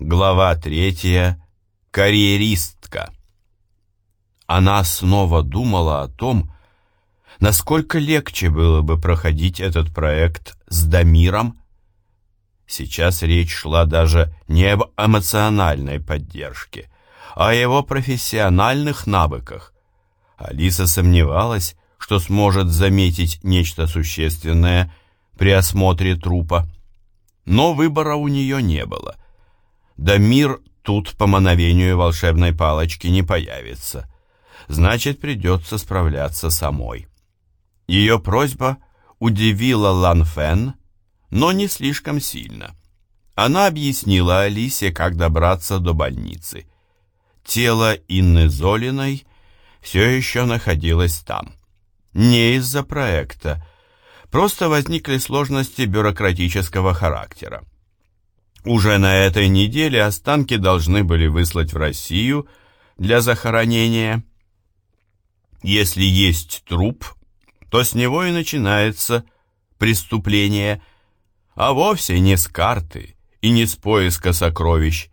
Глава третья. Карьеристка. Она снова думала о том, насколько легче было бы проходить этот проект с Дамиром. Сейчас речь шла даже не об эмоциональной поддержке, а о его профессиональных навыках. Алиса сомневалась, что сможет заметить нечто существенное при осмотре трупа. Но выбора у нее не было. Дамир тут по мановению волшебной палочки не появится. Значит, придется справляться самой. Ее просьба удивила Лан Фен, но не слишком сильно. Она объяснила Алисе, как добраться до больницы. Тело Инны Золиной все еще находилось там. Не из-за проекта, просто возникли сложности бюрократического характера. Уже на этой неделе останки должны были выслать в Россию для захоронения. Если есть труп, то с него и начинается преступление, а вовсе не с карты и не с поиска сокровищ.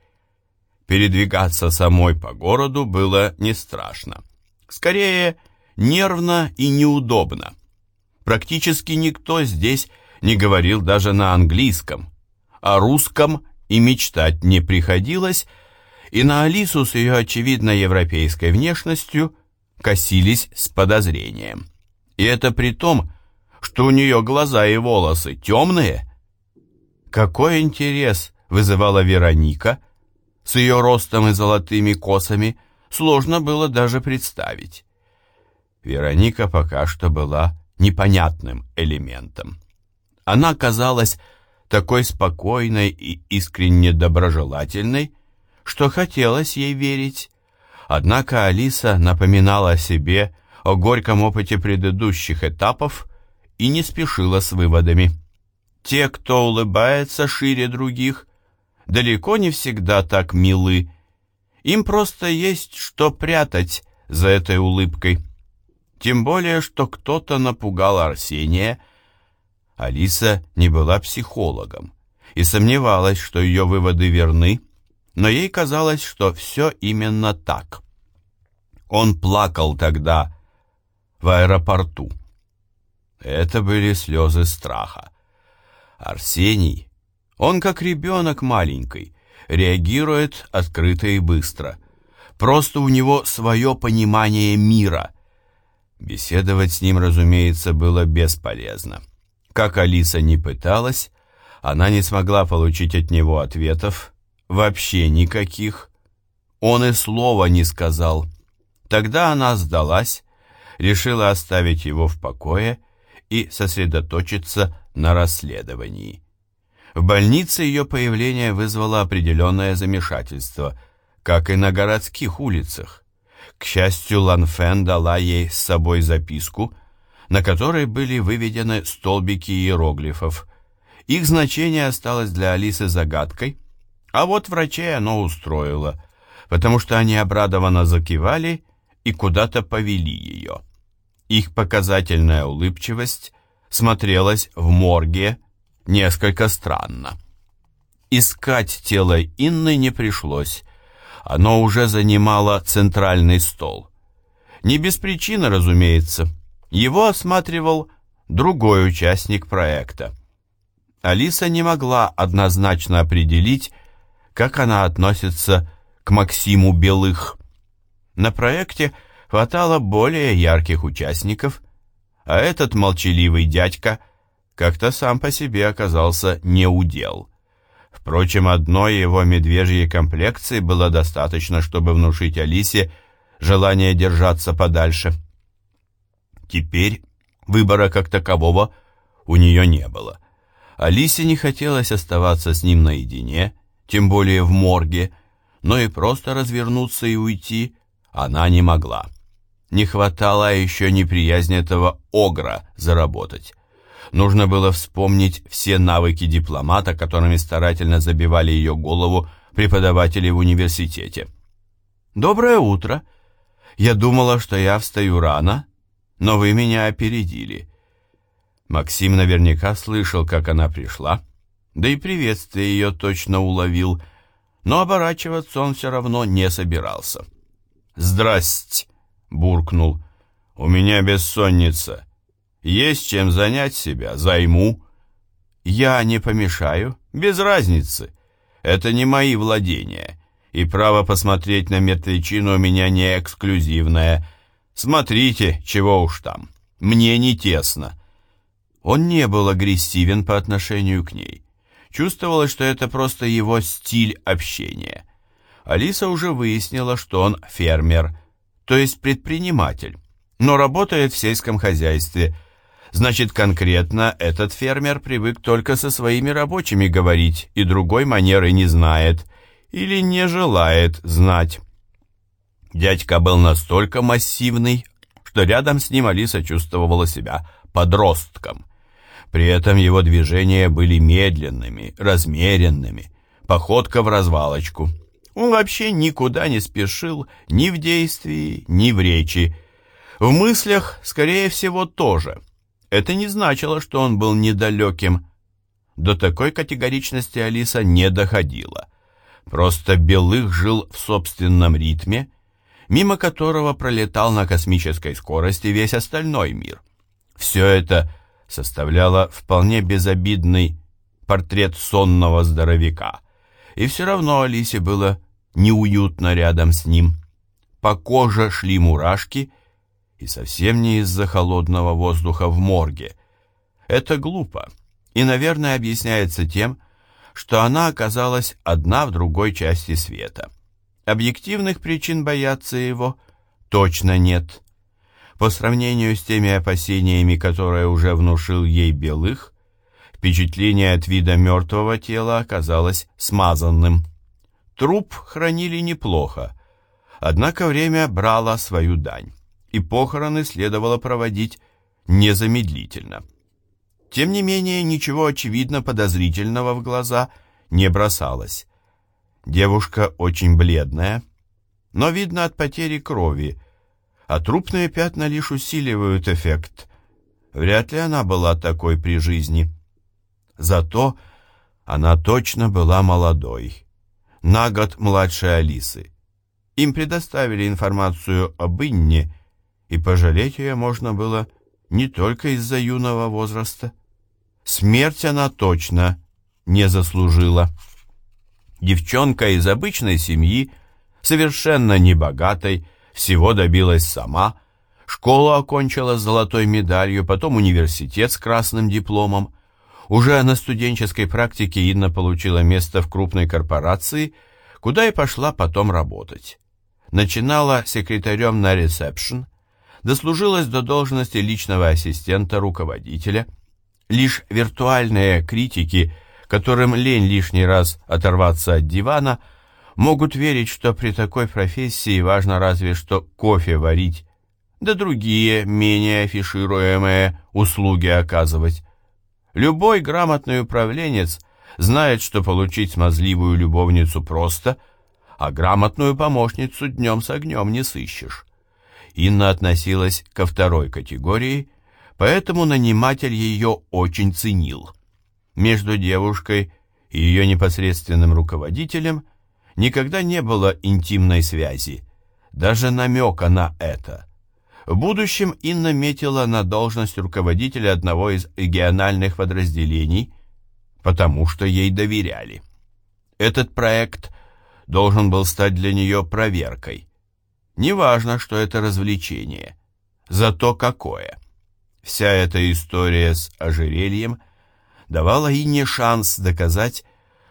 Передвигаться самой по городу было не страшно. Скорее, нервно и неудобно. Практически никто здесь не говорил даже на английском. О русском и мечтать не приходилось, и на Алису с ее очевидно европейской внешностью косились с подозрением. И это при том, что у нее глаза и волосы темные. Какой интерес вызывала Вероника с ее ростом и золотыми косами, сложно было даже представить. Вероника пока что была непонятным элементом. Она казалась такой спокойной и искренне доброжелательной, что хотелось ей верить. Однако Алиса напоминала о себе о горьком опыте предыдущих этапов и не спешила с выводами. Те, кто улыбается шире других, далеко не всегда так милы. Им просто есть что прятать за этой улыбкой. Тем более, что кто-то напугал Арсения. Алиса не была психологом и сомневалась, что ее выводы верны, но ей казалось, что все именно так. Он плакал тогда в аэропорту. Это были слезы страха. Арсений, он как ребенок маленький, реагирует открыто и быстро. Просто у него свое понимание мира. Беседовать с ним, разумеется, было бесполезно. Как Алиса не пыталась, она не смогла получить от него ответов, вообще никаких. Он и слова не сказал. Тогда она сдалась, решила оставить его в покое и сосредоточиться на расследовании. В больнице ее появление вызвало определенное замешательство, как и на городских улицах. К счастью, Ланфен дала ей с собой записку, на которой были выведены столбики иероглифов. Их значение осталось для Алисы загадкой, а вот врачей оно устроило, потому что они обрадованно закивали и куда-то повели ее. Их показательная улыбчивость смотрелась в морге несколько странно. Искать тело Инны не пришлось, оно уже занимало центральный стол. Не без причины, разумеется. Его осматривал другой участник проекта. Алиса не могла однозначно определить, как она относится к Максиму Белых. На проекте хватало более ярких участников, а этот молчаливый дядька как-то сам по себе оказался неудел. Впрочем, одной его медвежьей комплекции было достаточно, чтобы внушить Алисе желание держаться подальше. Теперь выбора как такового у нее не было. Алисе не хотелось оставаться с ним наедине, тем более в морге, но и просто развернуться и уйти она не могла. Не хватало еще неприязни этого огра заработать. Нужно было вспомнить все навыки дипломата, которыми старательно забивали ее голову преподаватели в университете. «Доброе утро. Я думала, что я встаю рано, но вы меня опередили». Максим наверняка слышал, как она пришла, да и приветствие ее точно уловил, но оборачиваться он все равно не собирался. «Здрасте!» — буркнул. «У меня бессонница. Есть чем занять себя, займу». «Я не помешаю, без разницы. Это не мои владения, и право посмотреть на мертвечину у меня не эксклюзивное. Смотрите, чего уж там. Мне не тесно». Он не был агрессивен по отношению к ней. Чувствовалось, что это просто его стиль общения. Алиса уже выяснила, что он фермер, то есть предприниматель, но работает в сельском хозяйстве. Значит, конкретно этот фермер привык только со своими рабочими говорить и другой манеры не знает или не желает знать. Дядька был настолько массивный, что рядом с ним Алиса чувствовала себя подростком. При этом его движения были медленными, размеренными, походка в развалочку. Он вообще никуда не спешил ни в действии, ни в речи. В мыслях, скорее всего, тоже. Это не значило, что он был недалеким. До такой категоричности Алиса не доходила. Просто Белых жил в собственном ритме, мимо которого пролетал на космической скорости весь остальной мир. Все это – составляла вполне безобидный портрет сонного здоровяка. И все равно Алисе было неуютно рядом с ним. По коже шли мурашки, и совсем не из-за холодного воздуха в морге. Это глупо, и, наверное, объясняется тем, что она оказалась одна в другой части света. Объективных причин бояться его точно нет. По сравнению с теми опасениями, которые уже внушил ей Белых, впечатление от вида мертвого тела оказалось смазанным. Труп хранили неплохо, однако время брало свою дань, и похороны следовало проводить незамедлительно. Тем не менее, ничего очевидно подозрительного в глаза не бросалось. Девушка очень бледная, но видно от потери крови, а трупные пятна лишь усиливают эффект. Вряд ли она была такой при жизни. Зато она точно была молодой, на год младше Алисы. Им предоставили информацию об Инне, и пожалеть ее можно было не только из-за юного возраста. Смерть она точно не заслужила. Девчонка из обычной семьи, совершенно небогатой, всего добилась сама, школу окончила с золотой медалью, потом университет с красным дипломом. Уже на студенческой практике Инна получила место в крупной корпорации, куда и пошла потом работать. Начинала секретарем на ресепшн, дослужилась до должности личного ассистента руководителя. Лишь виртуальные критики, которым лень лишний раз оторваться от дивана – могут верить, что при такой профессии важно разве что кофе варить, да другие, менее афишируемые услуги оказывать. Любой грамотный управленец знает, что получить смазливую любовницу просто, а грамотную помощницу днем с огнем не сыщешь. Инна относилась ко второй категории, поэтому наниматель ее очень ценил. Между девушкой и ее непосредственным руководителем – никогда не было интимной связи, даже намека на это. В будущем Инна метила на должность руководителя одного из региональных подразделений, потому что ей доверяли. Этот проект должен был стать для нее проверкой. Неважно, что это развлечение, зато какое. Вся эта история с ожерельем давала Инне шанс доказать,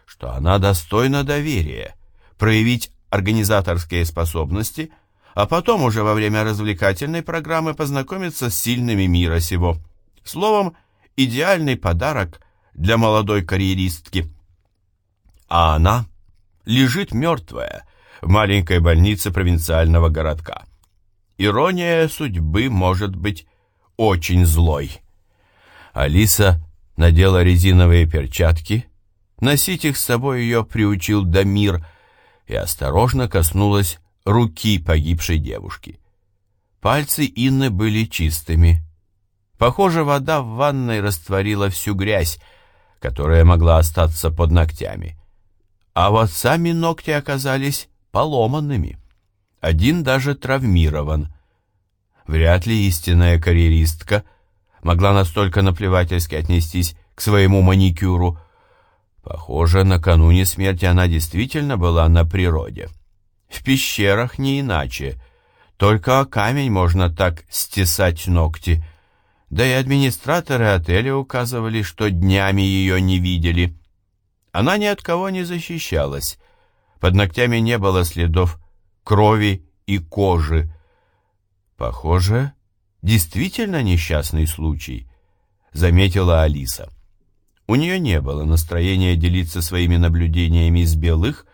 что она достойна доверия, проявить организаторские способности, а потом уже во время развлекательной программы познакомиться с сильными мира сего. Словом, идеальный подарок для молодой карьеристки. А она лежит мертвая в маленькой больнице провинциального городка. Ирония судьбы может быть очень злой. Алиса надела резиновые перчатки, носить их с собой ее приучил Дамир, и осторожно коснулась руки погибшей девушки. Пальцы Инны были чистыми. Похоже, вода в ванной растворила всю грязь, которая могла остаться под ногтями. А вот сами ногти оказались поломанными. Один даже травмирован. Вряд ли истинная карьеристка могла настолько наплевательски отнестись к своему маникюру. Похоже, накануне смерти она действительно была на природе. В пещерах не иначе. Только о камень можно так стесать ногти. Да и администраторы отеля указывали, что днями ее не видели. Она ни от кого не защищалась. Под ногтями не было следов крови и кожи. Похоже, действительно несчастный случай, заметила Алиса. У нее не было настроения делиться своими наблюдениями с белых,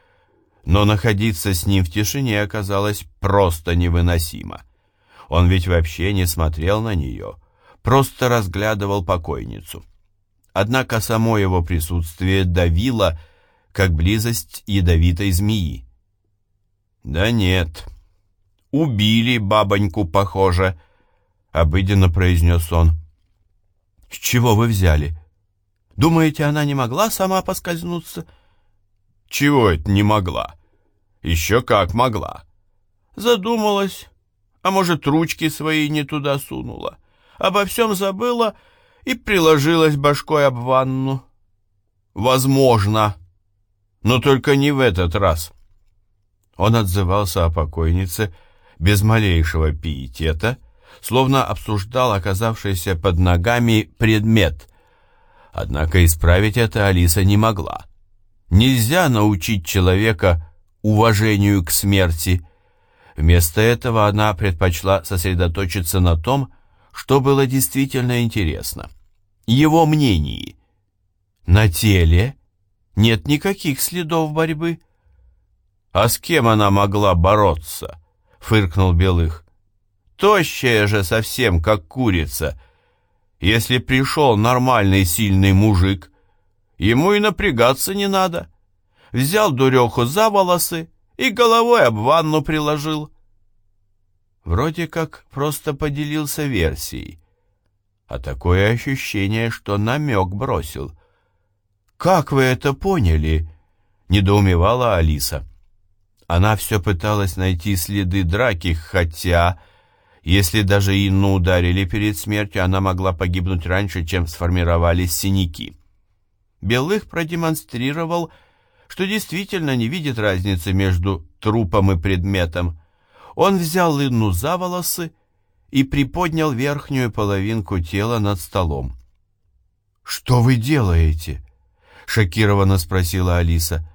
но находиться с ним в тишине оказалось просто невыносимо. Он ведь вообще не смотрел на нее, просто разглядывал покойницу. Однако само его присутствие давило, как близость ядовитой змеи. «Да нет, убили бабоньку, похоже», — обыденно произнес он. «С чего вы взяли? Думаете, она не могла сама поскользнуться?» «Чего это не могла?» «Еще как могла». Задумалась, а может, ручки свои не туда сунула. Обо всем забыла и приложилась башкой об ванну. Возможно, но только не в этот раз. Он отзывался о покойнице без малейшего пиетета, словно обсуждал оказавшийся под ногами предмет. Однако исправить это Алиса не могла. Нельзя научить человека уважению к смерти. Вместо этого она предпочла сосредоточиться на том, что было действительно интересно. Его мнении. На теле нет никаких следов борьбы. «А с кем она могла бороться?» — фыркнул Белых. «Тощая же совсем, как курица. Если пришел нормальный сильный мужик, ему и напрягаться не надо. Взял дуреху за волосы и головой об ванну приложил». Вроде как просто поделился версией. А такое ощущение, что намек бросил. «Как вы это поняли?» — недоумевала Алиса. Она все пыталась найти следы драки, хотя, если даже Инну ударили перед смертью, она могла погибнуть раньше, чем сформировались синяки. Белых продемонстрировал, что действительно не видит разницы между трупом и предметом. Он взял Инну за волосы и приподнял верхнюю половинку тела над столом. «Что вы делаете?» — шокированно спросила Алиса.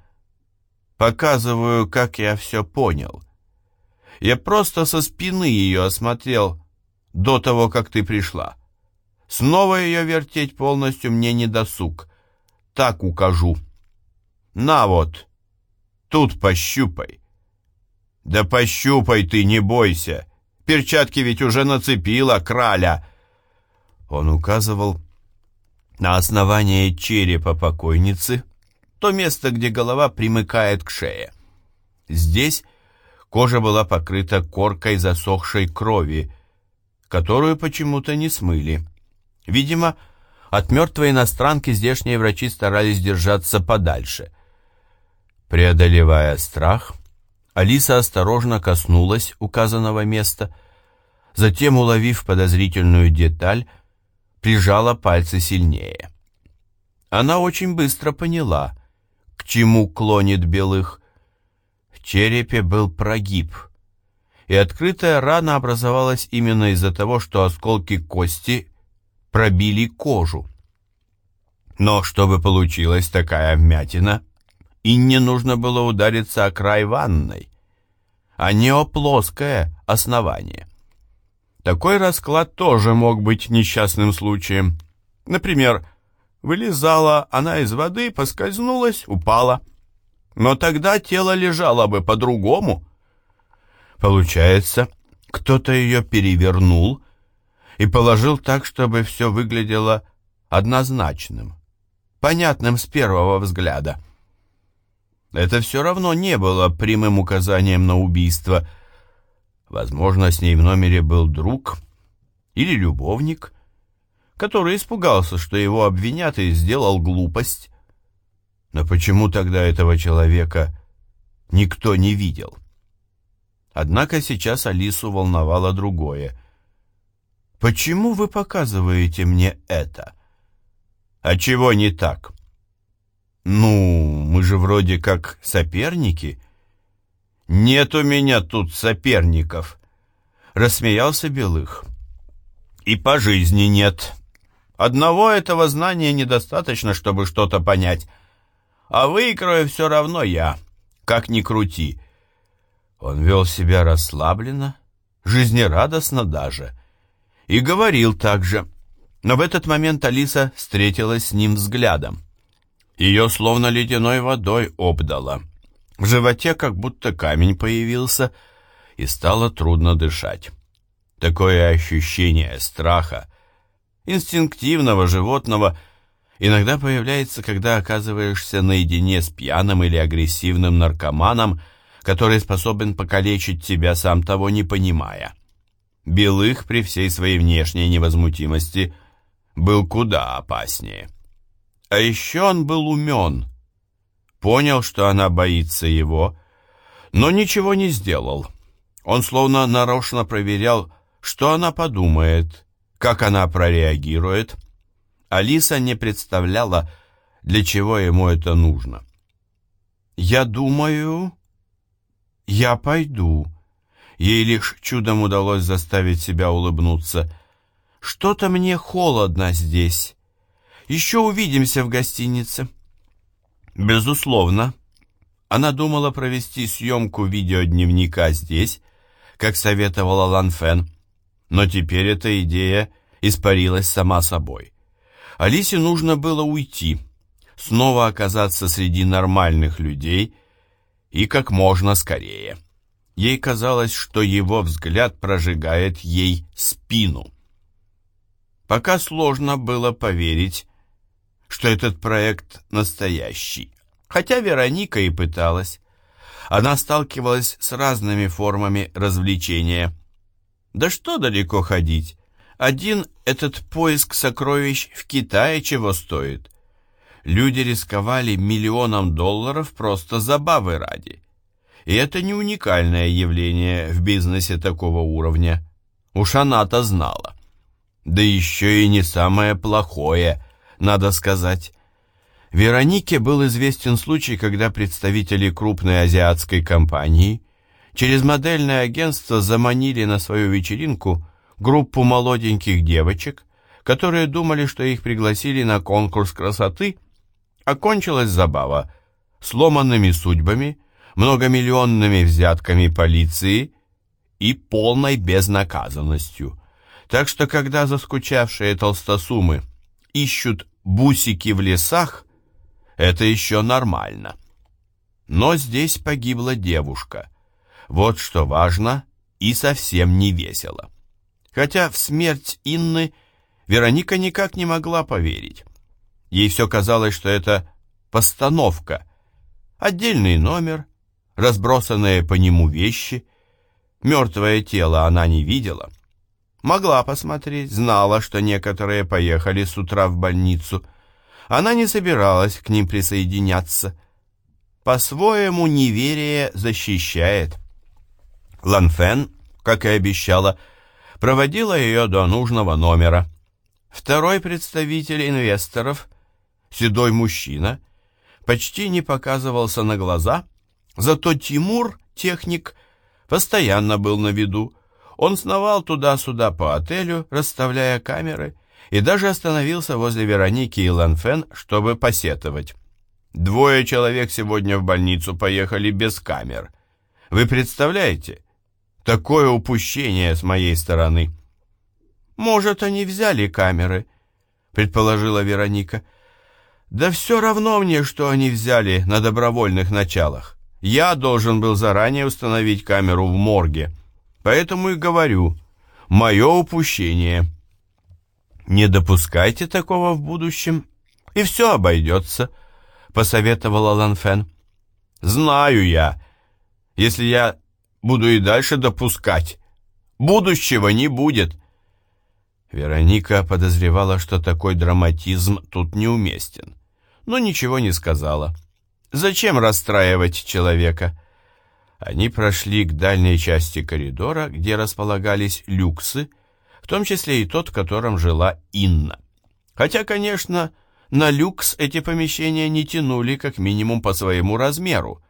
«Показываю, как я все понял. Я просто со спины ее осмотрел до того, как ты пришла. Снова ее вертеть полностью мне не досуг. Так укажу. На вот, тут пощупай». «Да пощупай ты, не бойся. Перчатки ведь уже нацепила, краля!» Он указывал на основание черепа покойницы, то место, где голова примыкает к шее. Здесь кожа была покрыта коркой засохшей крови, которую почему-то не смыли. Видимо, от мертвой иностранки здешние врачи старались держаться подальше. Преодолевая страх, Алиса осторожно коснулась указанного места, затем, уловив подозрительную деталь, прижала пальцы сильнее. Она очень быстро поняла, к чему клонит белых. Черепе был прогиб, и открытая рана образовалась именно из-за того, что осколки кости пробили кожу. Но чтобы получилась такая вмятина, и не нужно было удариться о край ванной, а не о плоское основание. Такой расклад тоже мог быть несчастным случаем. Например, вылезала она из воды, поскользнулась, упала. Но тогда тело лежало бы по-другому. Получается, кто-то ее перевернул и положил так, чтобы все выглядело однозначным, понятным с первого взгляда. Это все равно не было прямым указанием на убийство. Возможно, с ней в номере был друг или любовник, который испугался, что его обвинят и сделал глупость. Но почему тогда этого человека никто не видел? Однако сейчас Алису волновало другое. «Почему вы показываете мне это?» «А чего не так?» «Ну, мы же вроде как соперники». «Нет у меня тут соперников», — рассмеялся Белых. «И по жизни нет. Одного этого знания недостаточно, чтобы что-то понять. А выиграю все равно я, как ни крути». Он вел себя расслабленно, жизнерадостно даже, и говорил так же. Но в этот момент Алиса встретилась с ним взглядом. Ее словно ледяной водой обдало. В животе как будто камень появился, и стало трудно дышать. Такое ощущение страха, инстинктивного животного, иногда появляется, когда оказываешься наедине с пьяным или агрессивным наркоманом, который способен покалечить тебя, сам того не понимая. Белых при всей своей внешней невозмутимости был куда опаснее. А еще он был умен, понял, что она боится его, но ничего не сделал. Он словно нарочно проверял, что она подумает, как она прореагирует. Алиса не представляла, для чего ему это нужно. «Я думаю, я пойду». Ей лишь чудом удалось заставить себя улыбнуться. «Что-то мне холодно здесь. Еще увидимся в гостинице». Безусловно. Она думала провести съемку видеодневника здесь, как советовала Лан Фен, но теперь эта идея испарилась сама собой. Алисе нужно было уйти, снова оказаться среди нормальных людей и как можно скорее. Ей казалось, что его взгляд прожигает ей спину. Пока сложно было поверить, что этот проект настоящий. Хотя Вероника и пыталась. Она сталкивалась с разными формами развлечения. Да что далеко ходить? Один этот поиск сокровищ в Китае чего стоит? Люди рисковали миллионом долларов просто забавы ради. И это не уникальное явление в бизнесе такого уровня. Уж она-то знала. Да еще и не самое плохое, надо сказать. Веронике был известен случай, когда представители крупной азиатской компании через модельное агентство заманили на свою вечеринку группу молоденьких девочек, которые думали, что их пригласили на конкурс красоты, окончилась забава сломанными судьбами, многомиллионными взятками полиции и полной безнаказанностью. Так что, когда заскучавшие толстосумы ищут бусики в лесах, это еще нормально. Но здесь погибла девушка. Вот что важно и совсем не весело. Хотя в смерть Инны Вероника никак не могла поверить. Ей все казалось, что это постановка, отдельный номер, разбросанные по нему вещи. Мертвое тело она не видела, Могла посмотреть, знала, что некоторые поехали с утра в больницу. Она не собиралась к ним присоединяться. По-своему неверие защищает. Ланфен, как и обещала, проводила ее до нужного номера. Второй представитель инвесторов, седой мужчина, почти не показывался на глаза, зато Тимур, техник, постоянно был на виду, он сновал туда-сюда по отелю, расставляя камеры, и даже остановился возле Вероники и Ланфен, чтобы посетовать. Двое человек сегодня в больницу поехали без камер. Вы представляете? Такое упущение с моей стороны. Может, они взяли камеры, предположила Вероника. Да все равно мне, что они взяли на добровольных началах. Я должен был заранее установить камеру в морге. Поэтому и говорю, мое упущение. Не допускайте такого в будущем, и все обойдется, посоветовала Ланфен. Знаю я, если я буду и дальше допускать, будущего не будет. Вероника подозревала, что такой драматизм тут неуместен, но ничего не сказала. Зачем расстраивать человека? Они прошли к дальней части коридора, где располагались люксы, в том числе и тот, в котором жила Инна. Хотя, конечно, на люкс эти помещения не тянули как минимум по своему размеру.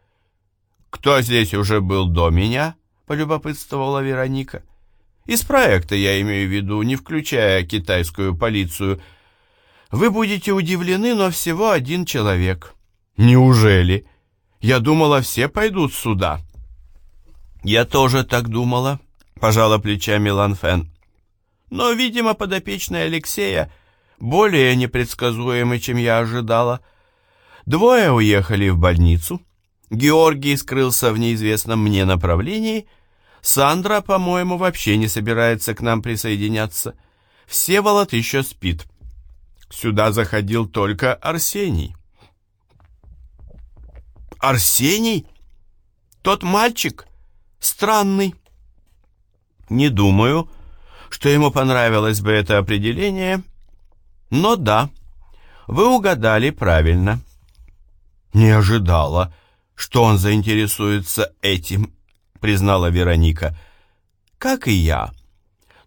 «Кто здесь уже был до меня?» — полюбопытствовала Вероника. «Из проекта я имею в виду, не включая китайскую полицию. Вы будете удивлены, но всего один человек». «Неужели? Я думала, все пойдут сюда». «Я тоже так думала», — пожала плечами Ланфен. «Но, видимо, подопечный Алексея более непредсказуемый, чем я ожидала. Двое уехали в больницу. Георгий скрылся в неизвестном мне направлении. Сандра, по-моему, вообще не собирается к нам присоединяться. Всеволод еще спит. Сюда заходил только Арсений». Арсений? Тот мальчик? Странный. Не думаю, что ему понравилось бы это определение, но да, вы угадали правильно. Не ожидала, что он заинтересуется этим, признала Вероника. Как и я.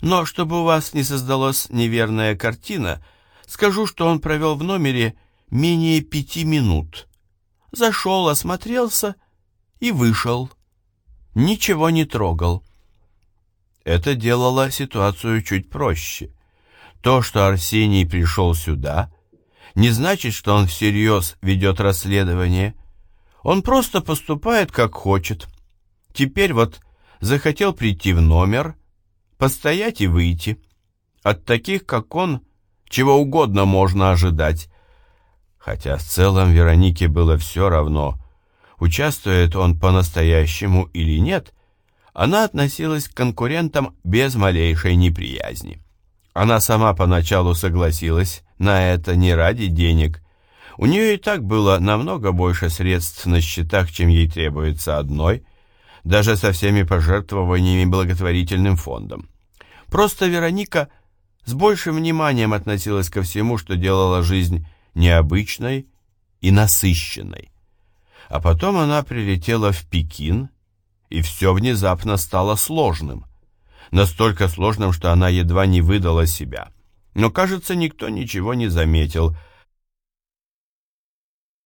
Но чтобы у вас не создалась неверная картина, скажу, что он провел в номере менее пяти минут зашел, осмотрелся и вышел. Ничего не трогал. Это делало ситуацию чуть проще. То, что Арсений пришел сюда, не значит, что он всерьез ведет расследование. Он просто поступает, как хочет. Теперь вот захотел прийти в номер, постоять и выйти. От таких, как он, чего угодно можно ожидать. Хотя в целом Веронике было все равно, участвует он по-настоящему или нет, она относилась к конкурентам без малейшей неприязни. Она сама поначалу согласилась на это не ради денег. У нее и так было намного больше средств на счетах, чем ей требуется одной, даже со всеми пожертвованиями благотворительным фондом. Просто Вероника с большим вниманием относилась ко всему, что делала жизнь необычной и насыщенной. А потом она прилетела в Пекин, и все внезапно стало сложным. Настолько сложным, что она едва не выдала себя. Но, кажется, никто ничего не заметил –